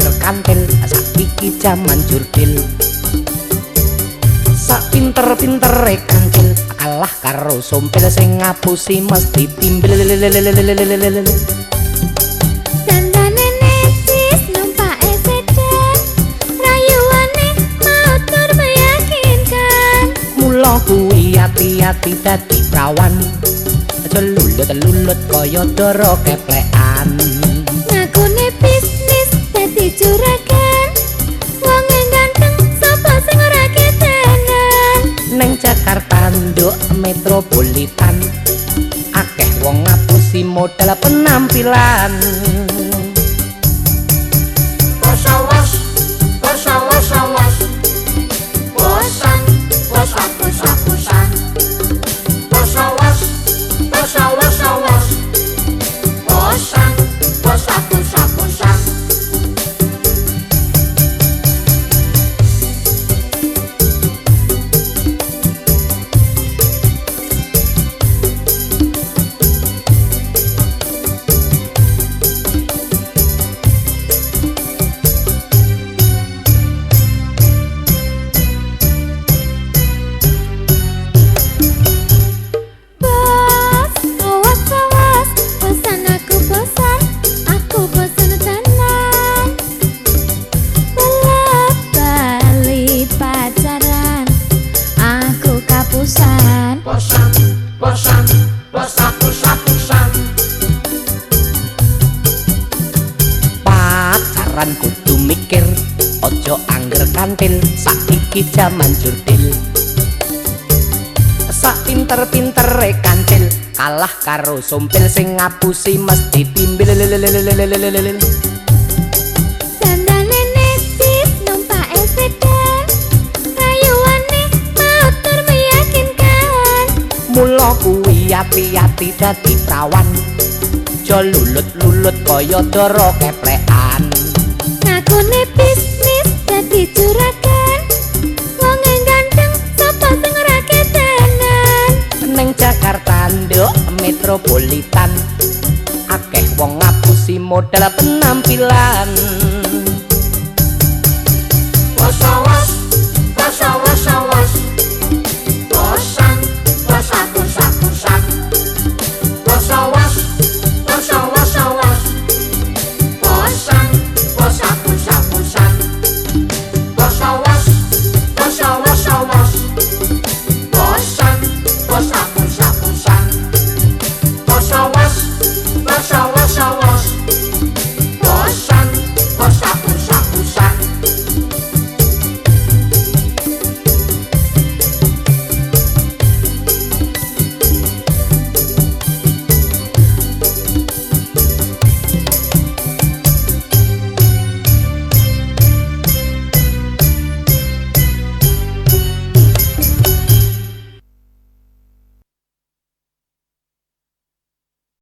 angger kantil saiki jaman jurdil. Sak pinter-pintere kancil kalah karo sompil sing ngapusi mesti timbil. Kuwi ati-ati dadi prawan. Aja lulut-lulut kaya dara keplekan juragan. Wong ganteng sapa sing ora ketenan? Ning Jakarta nduk metropolitan akeh wong ngapusi modal penampilan pacaran kudu mikir ojo angger kantil saiki jaman jurdil. Sak pinter-pintere kancil kalah karo sompil sing ngapusi mesti meyakinkan. Mula kuwi ati-ati dadi prawan. Aja lulut-lulut kaya dara keplekan ning Jakarta nduk metropolitan. Akeh wong ngapusi modal penampilan 小。